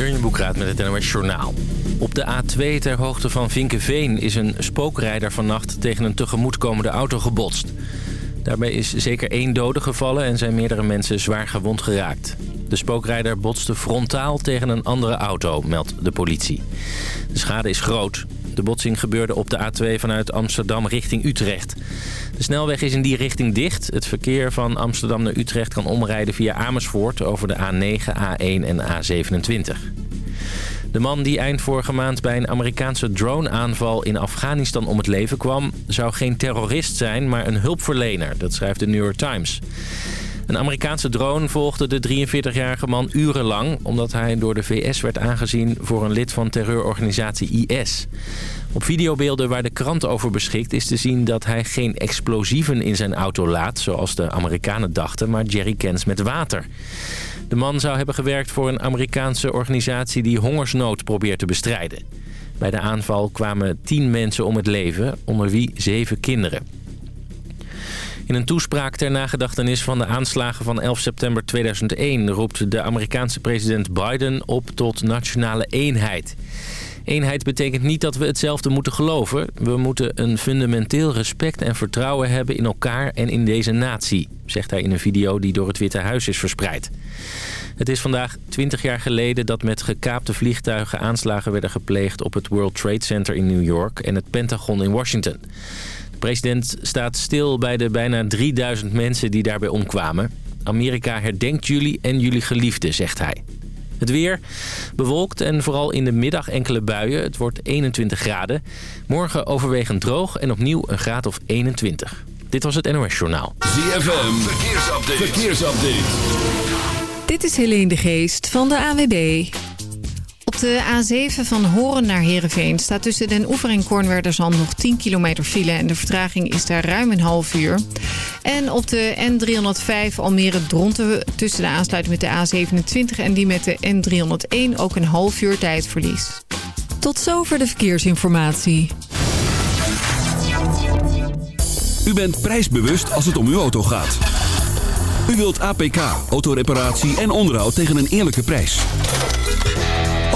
Jurjen met het NOS Journaal. Op de A2 ter hoogte van Vinkenveen is een spookrijder vannacht tegen een tegemoetkomende auto gebotst. Daarbij is zeker één dode gevallen en zijn meerdere mensen zwaar gewond geraakt. De spookrijder botste frontaal tegen een andere auto, meldt de politie. De schade is groot. De botsing gebeurde op de A2 vanuit Amsterdam richting Utrecht. De snelweg is in die richting dicht. Het verkeer van Amsterdam naar Utrecht kan omrijden via Amersfoort... over de A9, A1 en A27. De man die eind vorige maand bij een Amerikaanse drone-aanval in Afghanistan om het leven kwam... zou geen terrorist zijn, maar een hulpverlener. Dat schrijft de New York Times. Een Amerikaanse drone volgde de 43-jarige man urenlang... omdat hij door de VS werd aangezien voor een lid van terreurorganisatie IS. Op videobeelden waar de krant over beschikt is te zien dat hij geen explosieven in zijn auto laat... zoals de Amerikanen dachten, maar jerrycans met water. De man zou hebben gewerkt voor een Amerikaanse organisatie die hongersnood probeert te bestrijden. Bij de aanval kwamen tien mensen om het leven, onder wie zeven kinderen. In een toespraak ter nagedachtenis van de aanslagen van 11 september 2001... roept de Amerikaanse president Biden op tot nationale eenheid. Eenheid betekent niet dat we hetzelfde moeten geloven. We moeten een fundamenteel respect en vertrouwen hebben in elkaar en in deze natie... zegt hij in een video die door het Witte Huis is verspreid. Het is vandaag 20 jaar geleden dat met gekaapte vliegtuigen aanslagen werden gepleegd... op het World Trade Center in New York en het Pentagon in Washington. De president staat stil bij de bijna 3000 mensen die daarbij omkwamen. Amerika herdenkt jullie en jullie geliefden, zegt hij. Het weer bewolkt en vooral in de middag enkele buien. Het wordt 21 graden. Morgen overwegend droog en opnieuw een graad of 21. Dit was het NOS Journaal. ZFM, verkeersupdate. verkeersupdate. Dit is Helene de Geest van de AWB. Op de A7 van Horen naar Heerenveen staat tussen Den Oever en Kornwerderzand nog 10 kilometer file... en de vertraging is daar ruim een half uur. En op de N305 Almere-Dronten tussen de aansluiting met de A27... en die met de N301 ook een half uur tijdverlies. Tot zover de verkeersinformatie. U bent prijsbewust als het om uw auto gaat. U wilt APK, autoreparatie en onderhoud tegen een eerlijke prijs.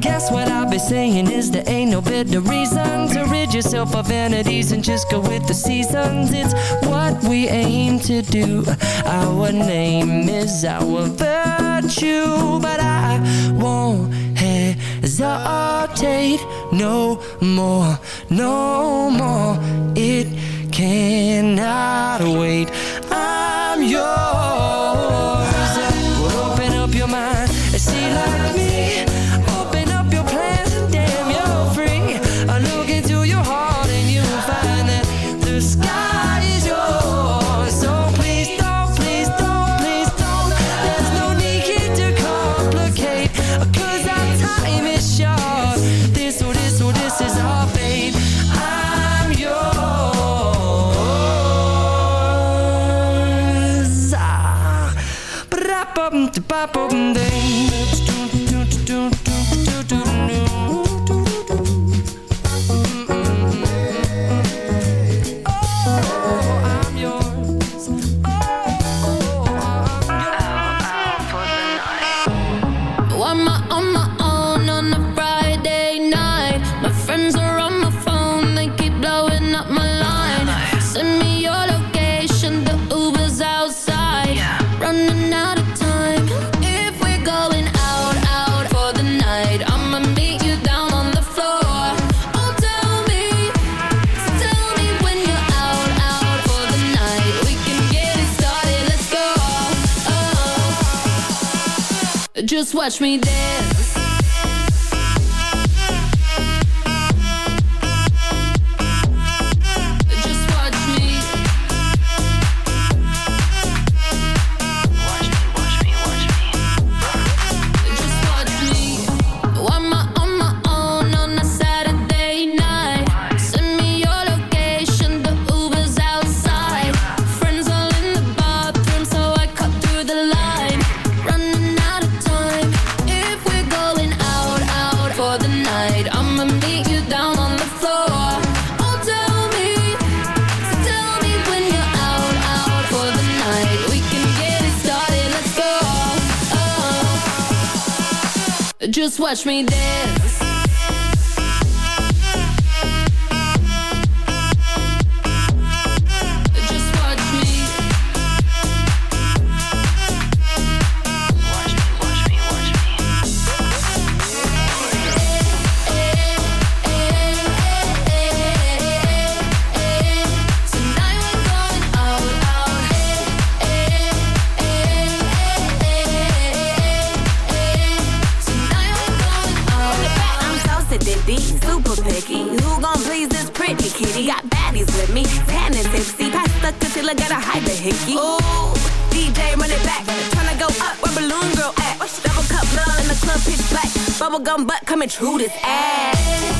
guess what I'll be saying is there ain't no better reason to rid yourself of vanities and just go with the seasons. It's what we aim to do. Our name is our virtue, but I won't hesitate no more, no more. It cannot wait. I'm yours. up op de just watch me dance. watch me dance. Bubblegum butt coming true this ass.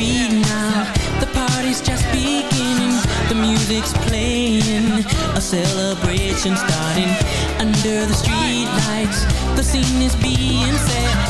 street now. The party's just beginning. The music's playing. A celebration starting Under the street lights. The scene is being set.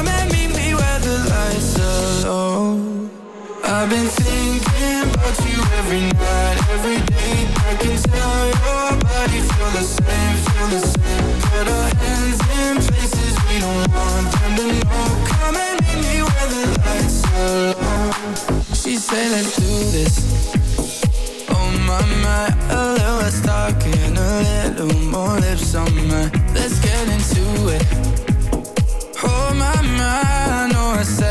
Low. I've been thinking about you every night, every day. I can tell your body feel the same, feel the same. Put our hands in places we don't want them to know. Come and meet me where the lights are low. She said, let's do this. Oh my my, a little less talking, a little more lips on my. Let's get into it. Oh my my, I know I said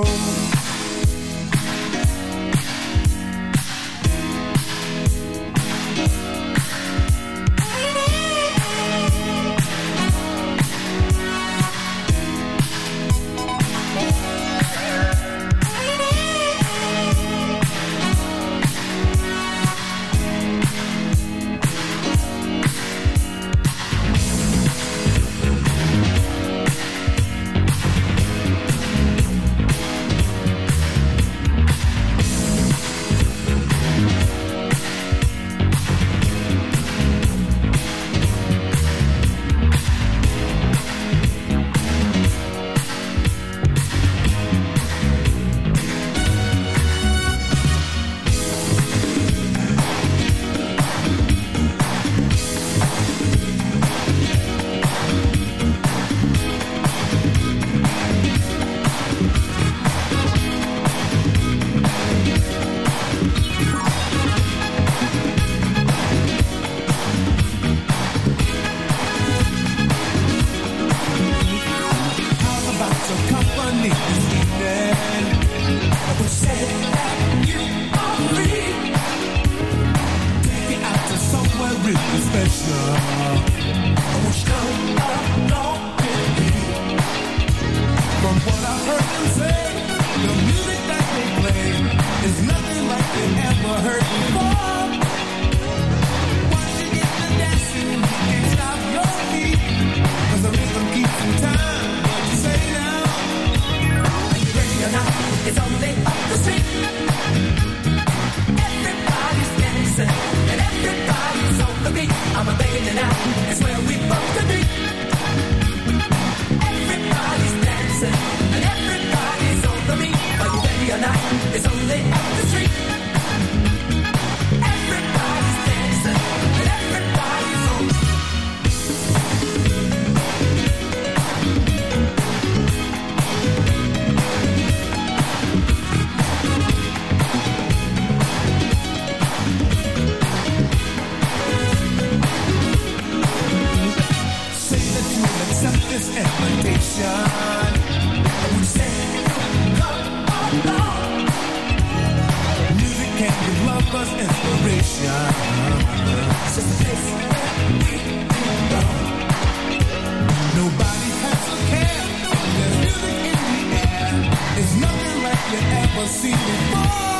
you ever seen before.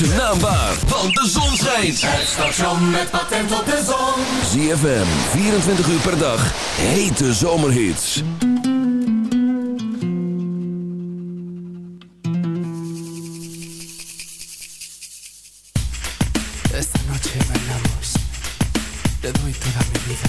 Maakt zijn naam waar, want de zon schijnt. Het station met patent op de zon. ZFM, 24 uur per dag, hete zomerhits. Esta noche bailamos. Te doy toda mi vida.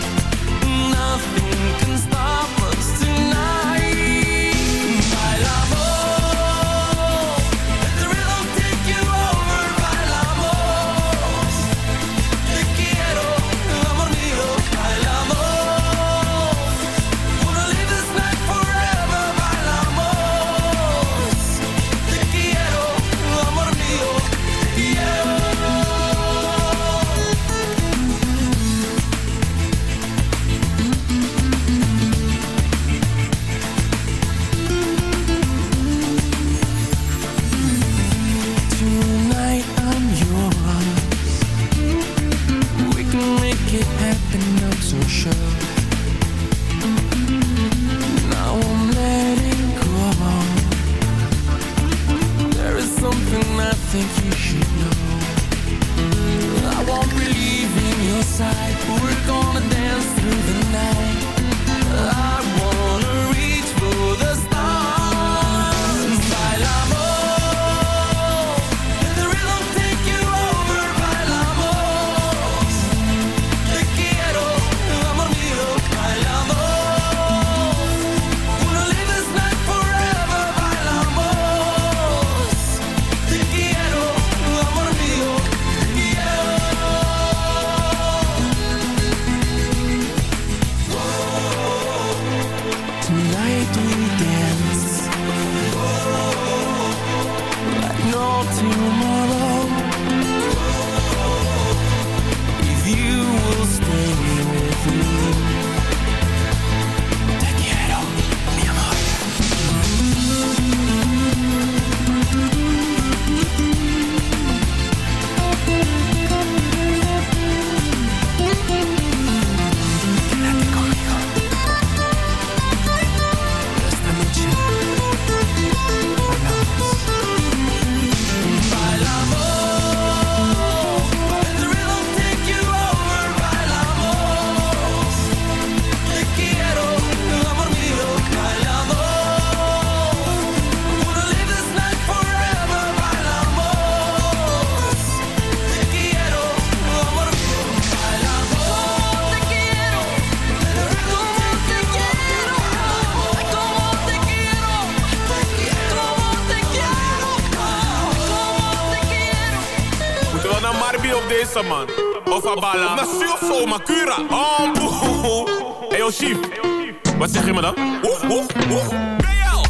Wat zeg je me dan? Oeh, oeh, oeh. BL!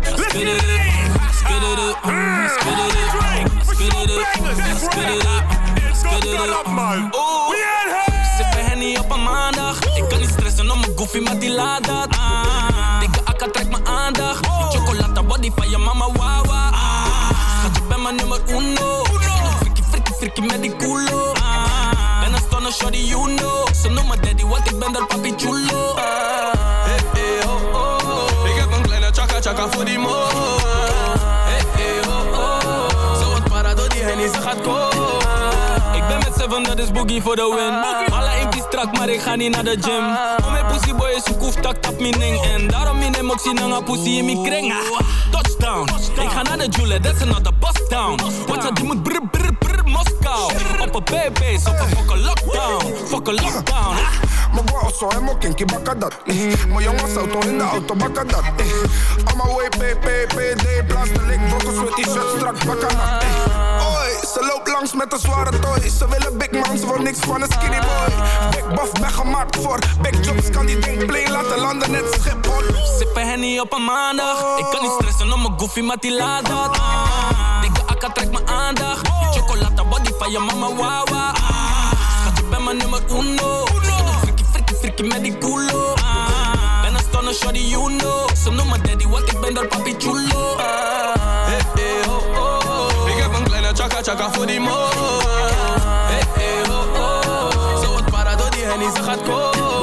Let's get it in! Spit it up, spit it up, spit it up, spit it up, spit it up, man. Oeh, sippen henny op een maandag. Ik kan niet stressen om mijn goofy, maar die laat dat. Dikke akka trekt mijn aandacht. Die chocolata body van je mama, wawa. Schat, je mijn nummer uno. Frikkie, frikkie, frikkie met die culo. Ben een stunner, shorty, you know. Ze noemen daddy, want ik ben dat papi chulo. Ik heb een kleine chaka chaka voor die mo. Oh. Zo wat para die ze gaat komen. Ik ben met seven, dat is boogie voor de win. Alle inkt is strak, maar ik ga niet naar de gym. Om mijn pussy boy is hoeft tak tap mijn ding. En daarom in hem ook zien pussy in mijn kring. Ah, Touchdown, ik ga naar de Jule, that's another bust town. Wat je die moet brr brr Op een baby's, op een fucking lockdown. Fucking lockdown. ah. Mijn bro zo helemaal kinky bakken dat. eh. Mijn jongens auto in de auto bakken dat. eh. On my way, PPPD, blaas de link, brokken, sweat, t-shirt, strak bakken dat. eh. Oi, Ze loopt langs met een zware toy. Ze willen big man, ze wil niks van een skinny boy. Big buff, ben gemaakt voor big jobs. Kan die ding play laten landen net Schiphol. Sippen Henny op een maandag Ik kan niet stressen om mijn goofy, maar die laat dat Dikke akka mijn aandacht Die chocolata body je mama, wawa Schat, je bent mijn nummer uno Frikkie, frikkie, frikkie met die culo Ben een stunner, shawty, you know Ze noemen daddy, want ik ben door papi chulo Hey, hey, oh, oh, oh. Ik heb een kleine chaka chaka voor die mo. Hey, hey, oh, oh. Zo wat para door die hennie, ze gaat komen.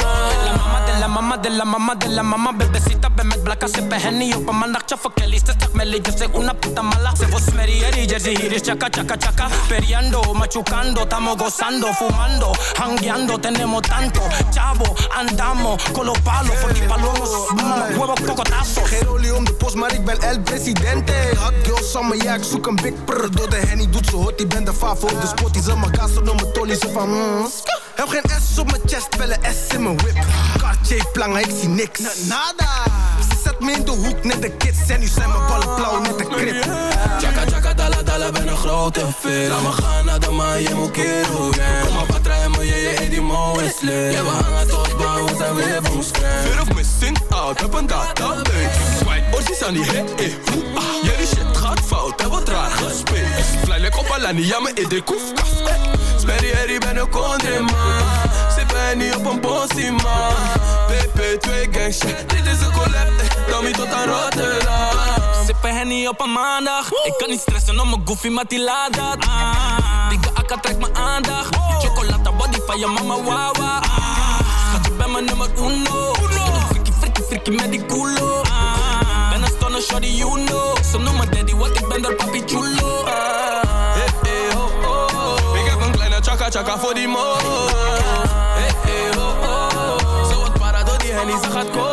La mama de la mama de la mama Bebecita, ben met blakka, sippen Henny op een maandagje Voor Kelly, ze zegt Melly, yo soy una puta mala Se vos merieri, jersey, hier is chaka, Periando, machucando, tamo gozando Fumando, hangueando, tenemos tanto Chavo, andamos, con los palos die palomos, mama, huevo, cocotazo Geen de post, maar ik ben el presidente. Hot girl summer, ja, ik zoek een big prr. Door de henny doet ze hot, die ben de favo. De spot, die ze mijn gas, op mijn tolly, ze van. Heb geen S op mijn chest, wel een S in mijn whip. Cartier plangen, ik zie niks. Nada. Ze zet me in de hoek, net de kids. En nu zijn mijn ballen blauw, net de krip. Chaka chaka dala dala, ben een grote fit. Laat me gaan naar de Miami Kero, yeah. Kom maar patra en me, je je die mo is lit. Ja, we hangen tot bouw, we zijn weer van scratch. Fear of missing out, heb een database. Swipe, orsies aan die hit, eh, hoe, ah. Jullie shit gaat fout, heb wat raar gespeeld. Fly like op Alani, ja, me in de koefkast. Sperry, Harry, ben een country man. Sippen niet op een possie, man. PP2 gang shit, dit is een collab, eh. Tommy tot aan Rotterdam. Sippen Henny op een maandag Ik kan niet stressen om mijn goofy, maar die laat dat Dikke akka trekt mijn aandacht Die chocolata body van je mama, wawa Schat, je bent mijn nummer uno Frikkie, frikkie, frikkie met die culo Ben een stunner, shawty, you know Ze noemen daddy, want ik ben door papi chulo Hey, hey, oh, oh, oh. Ik heb een kleine chaka chaka voor die mo. Hey, hey, oh, oh, oh. Zo wat para door die hennie, ze gaat komen.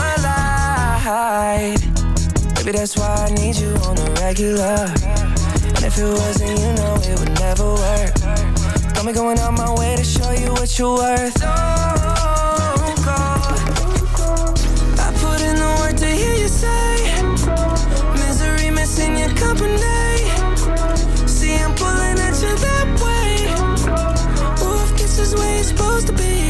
my light. Baby, that's why I need you on the regular. And if it wasn't, you know it would never work. Got me going out my way to show you what you're worth. Oh, Don't go. I put in the work to hear you say. Misery missing your company. See, I'm pulling at you that way. This is where you're supposed to be.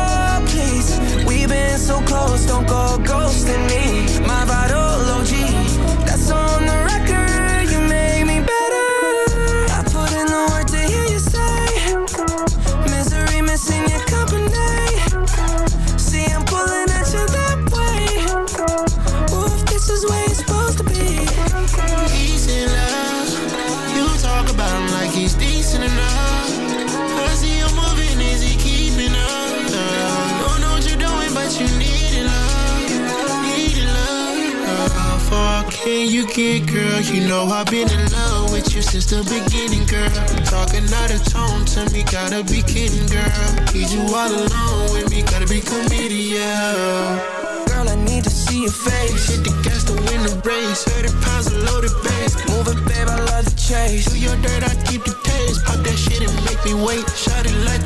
We've been so close, don't go ghosting me. My vital OG, that's on the can you get, girl? You know I've been in love with you since the beginning, girl. Talking out of tone to me, gotta be kidding, girl. Need you all alone with me, gotta be committed. Girl, I need to see your face. Hit the gas to win the race. 30 pounds of loaded bass. Move it, babe, I love the chase. Do your dirt, I keep the taste. Pop that shit and make me wait. Shot it like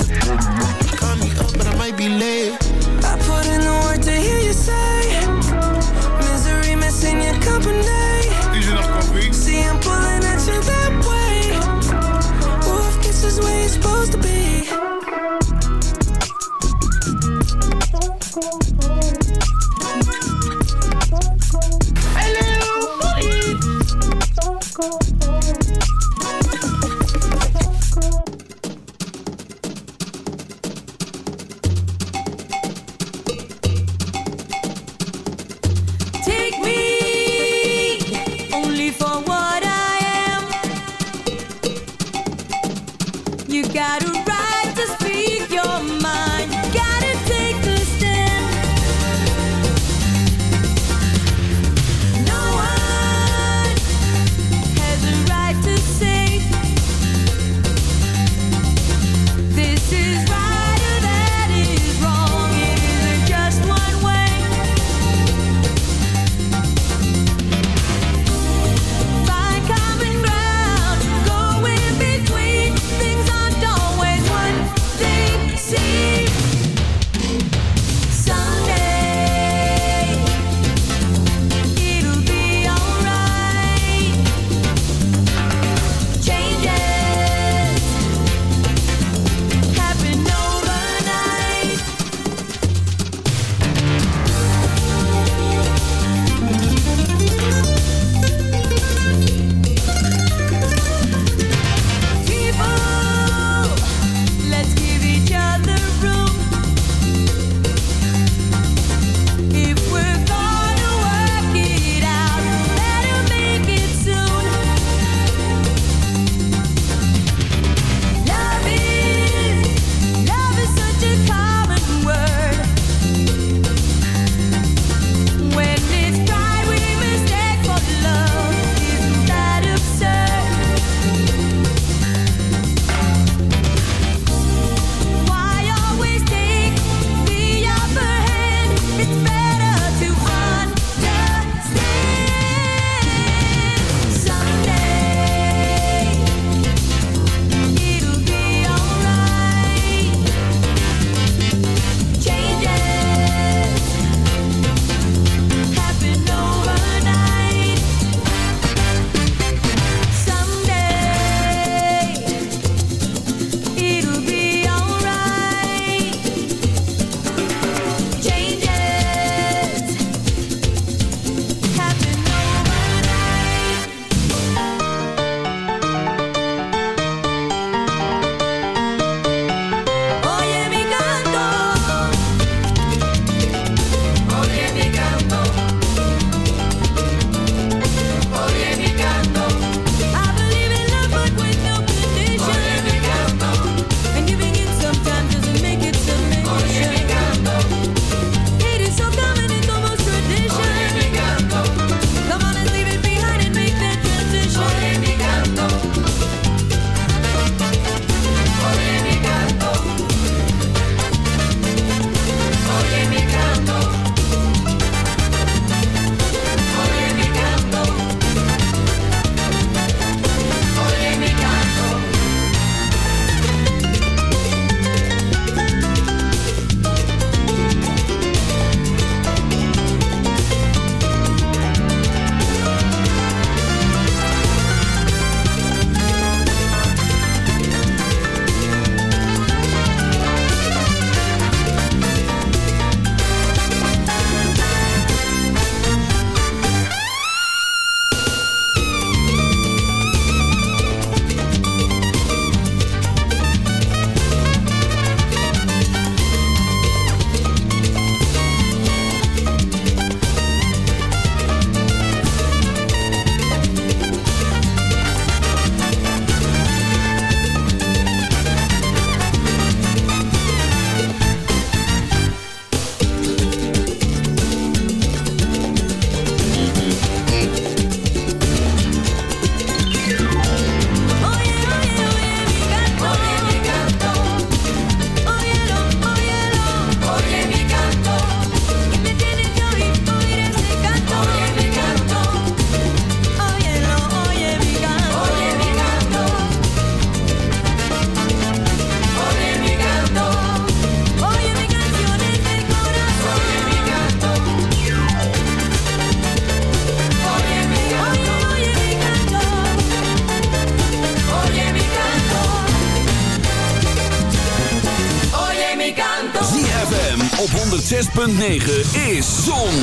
is Zon,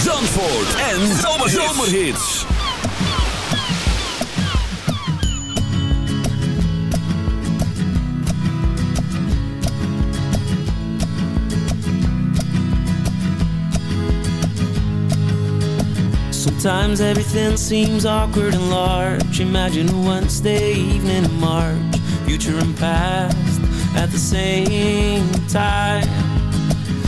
Zandvoort en Zomerhits. Sometimes everything seems awkward and large. Imagine a Wednesday evening in March, future and past at the same time.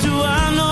Do I know?